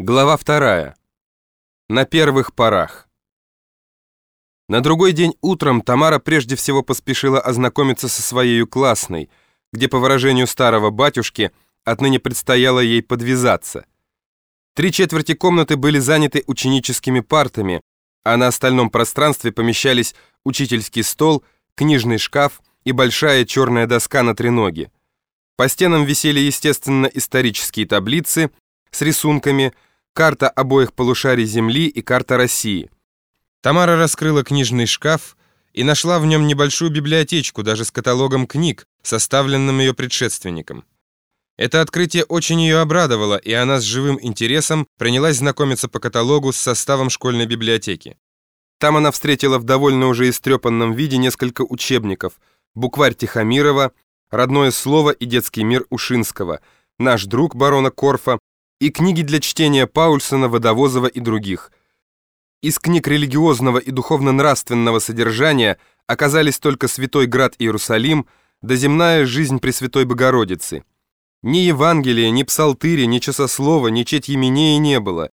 Глава вторая. На первых порах. На другой день утром Тамара прежде всего поспешила ознакомиться со своей классной, где, по выражению старого батюшки, отныне предстояло ей подвязаться. Три четверти комнаты были заняты ученическими партами, а на остальном пространстве помещались учительский стол, книжный шкаф и большая черная доска на треноге. По стенам висели, естественно, исторические таблицы с рисунками – карта обоих полушарий Земли и карта России. Тамара раскрыла книжный шкаф и нашла в нем небольшую библиотечку, даже с каталогом книг, составленным ее предшественником. Это открытие очень ее обрадовало, и она с живым интересом принялась знакомиться по каталогу с составом школьной библиотеки. Там она встретила в довольно уже истрепанном виде несколько учебников, букварь Тихомирова, родное слово и детский мир Ушинского, наш друг барона Корфа, и книги для чтения Паульсона, Водовозова и других. Из книг религиозного и духовно-нравственного содержания оказались только «Святой Град Иерусалим», да «Земная жизнь Пресвятой Богородицы». Ни Евангелия, ни Псалтыри, ни Часослова, ни Четь Еменея не было.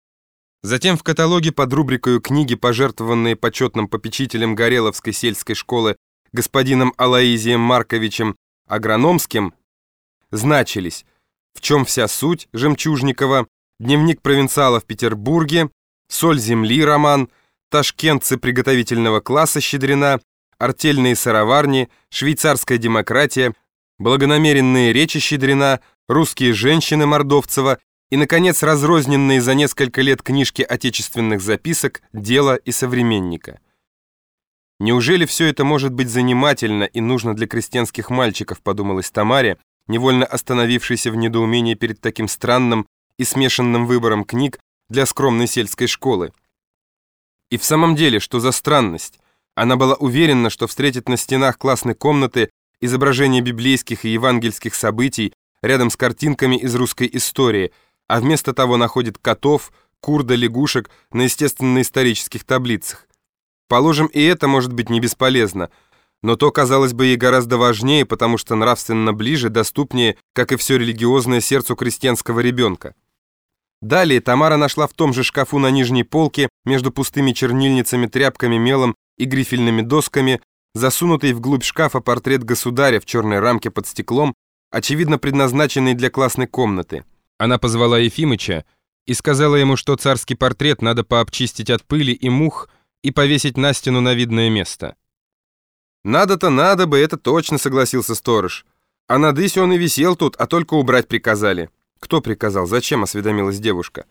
Затем в каталоге под рубрикой «Книги, пожертвованные почетным попечителем Гореловской сельской школы господином Алаизием Марковичем Агрономским» значились в чем вся суть Жемчужникова, дневник провинциала в Петербурге, соль земли роман, ташкентцы приготовительного класса Щедрина, артельные сыроварни, швейцарская демократия, благонамеренные речи Щедрина, русские женщины Мордовцева и, наконец, разрозненные за несколько лет книжки отечественных записок «Дело» и «Современника». Неужели все это может быть занимательно и нужно для крестьянских мальчиков, подумалось Тамаре, невольно остановившийся в недоумении перед таким странным и смешанным выбором книг для скромной сельской школы. И в самом деле, что за странность? Она была уверена, что встретит на стенах классной комнаты изображения библейских и евангельских событий рядом с картинками из русской истории, а вместо того находит котов, кур да лягушек на естественно-исторических таблицах. Положим, и это может быть не бесполезно – но то казалось бы ей гораздо важнее, потому что нравственно ближе, доступнее, как и все религиозное сердцу крестьянского ребенка. Далее Тамара нашла в том же шкафу на нижней полке, между пустыми чернильницами, тряпками, мелом и грифельными досками, засунутый вглубь шкафа портрет государя в черной рамке под стеклом, очевидно предназначенный для классной комнаты. Она позвала Ефимыча и сказала ему, что царский портрет надо пообчистить от пыли и мух и повесить на стену на видное место. «Надо-то надо бы, это точно», — согласился сторож. «А на дысе он и висел тут, а только убрать приказали». «Кто приказал? Зачем?» — осведомилась девушка.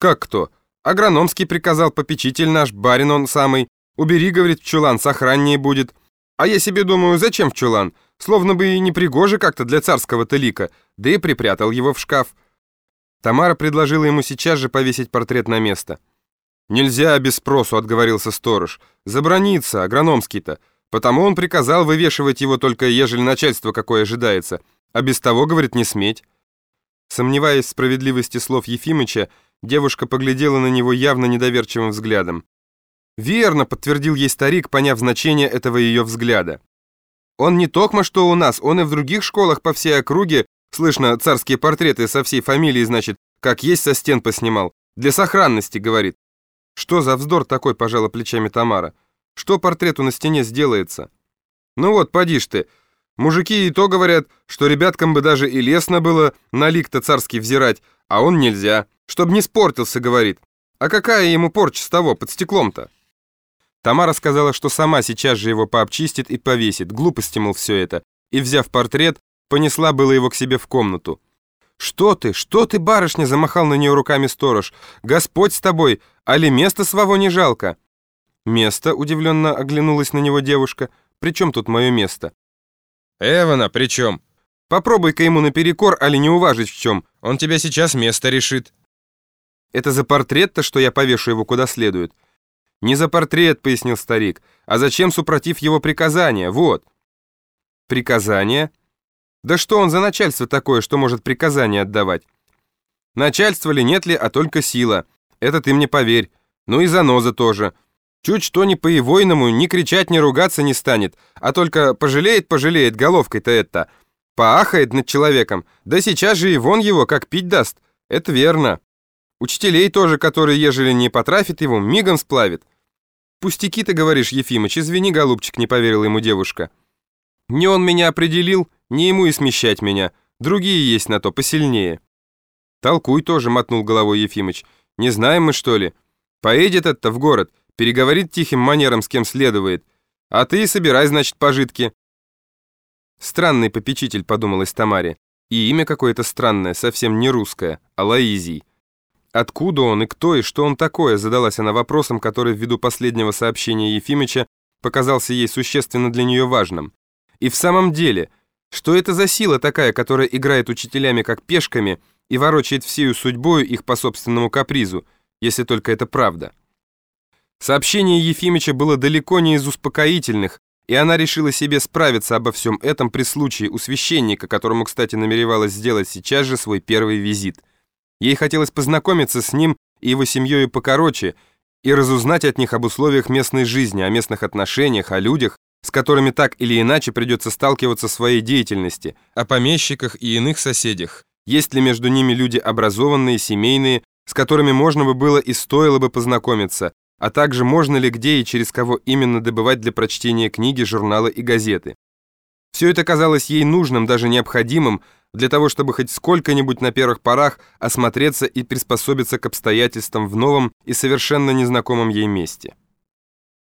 «Как кто? Агрономский приказал, попечитель наш, барин он самый. Убери, — говорит, — в чулан, сохраннее будет. А я себе думаю, зачем в чулан? Словно бы и непригоже как-то для царского-то лика, да и припрятал его в шкаф». Тамара предложила ему сейчас же повесить портрет на место. «Нельзя без спросу», — отговорился сторож. «Забронится, агрономский-то». Потому он приказал вывешивать его только ежели начальство какое ожидается, а без того, говорит, не сметь. Сомневаясь в справедливости слов Ефимыча, девушка поглядела на него явно недоверчивым взглядом. «Верно», — подтвердил ей старик, поняв значение этого ее взгляда. «Он не токмо что у нас, он и в других школах по всей округе, слышно, царские портреты со всей фамилией, значит, как есть со стен поснимал. Для сохранности, говорит». «Что за вздор такой?» — пожала плечами Тамара. Что портрету на стене сделается? Ну вот, поди ж ты. Мужики и то говорят, что ребяткам бы даже и лестно было на лик-то царский взирать, а он нельзя. Чтоб не спортился, говорит. А какая ему порча с того, под стеклом-то? Тамара сказала, что сама сейчас же его пообчистит и повесит. Глупости, мол, все это. И, взяв портрет, понесла было его к себе в комнату. «Что ты, что ты, барышня?» — замахал на нее руками сторож. «Господь с тобой, али место своего не жалко?» «Место?» — удивленно оглянулась на него девушка. «При чем тут мое место?» «Эвана, при чем?» «Попробуй-ка ему наперекор, али не уважить в чем. Он тебя сейчас место решит». «Это за портрет-то, что я повешу его куда следует?» «Не за портрет», — пояснил старик, «а зачем, супротив его приказания? Вот». «Приказание?» «Да что он за начальство такое, что может приказания отдавать?» «Начальство ли, нет ли, а только сила. Это ты мне поверь. Ну и заноза тоже». Чуть что не по-ивойному, ни кричать, ни ругаться не станет, а только пожалеет-пожалеет головкой-то это. Поахает над человеком, да сейчас же и вон его, как пить даст. Это верно. Учителей тоже, которые, ежели не потрафит его, мигом сплавит. «Пустяки ты говоришь, Ефимыч, извини, голубчик», — не поверила ему девушка. «Не он меня определил, не ему и смещать меня. Другие есть на то, посильнее». «Толкуй тоже», — мотнул головой Ефимыч. «Не знаем мы, что ли? Поедет это в город, переговорит тихим манером, с кем следует. А ты собирай, значит, пожитки». «Странный попечитель», — подумалось Тамаре. И имя какое-то странное, совсем не русское, а Лаизий. Откуда он и кто, и что он такое, задалась она вопросом, который ввиду последнего сообщения Ефимыча показался ей существенно для нее важным. И в самом деле, что это за сила такая, которая играет учителями как пешками и ворочает всею судьбою их по собственному капризу, если только это правда? Сообщение Ефимыча было далеко не из успокоительных, и она решила себе справиться обо всем этом при случае у священника, которому, кстати, намеревалась сделать сейчас же свой первый визит. Ей хотелось познакомиться с ним и его семьей покороче и разузнать от них об условиях местной жизни, о местных отношениях, о людях, с которыми так или иначе придется сталкиваться в своей деятельности, о помещиках и иных соседях. Есть ли между ними люди образованные, семейные, с которыми можно бы было и стоило бы познакомиться, а также можно ли где и через кого именно добывать для прочтения книги, журналы и газеты. Все это казалось ей нужным, даже необходимым, для того, чтобы хоть сколько-нибудь на первых порах осмотреться и приспособиться к обстоятельствам в новом и совершенно незнакомом ей месте.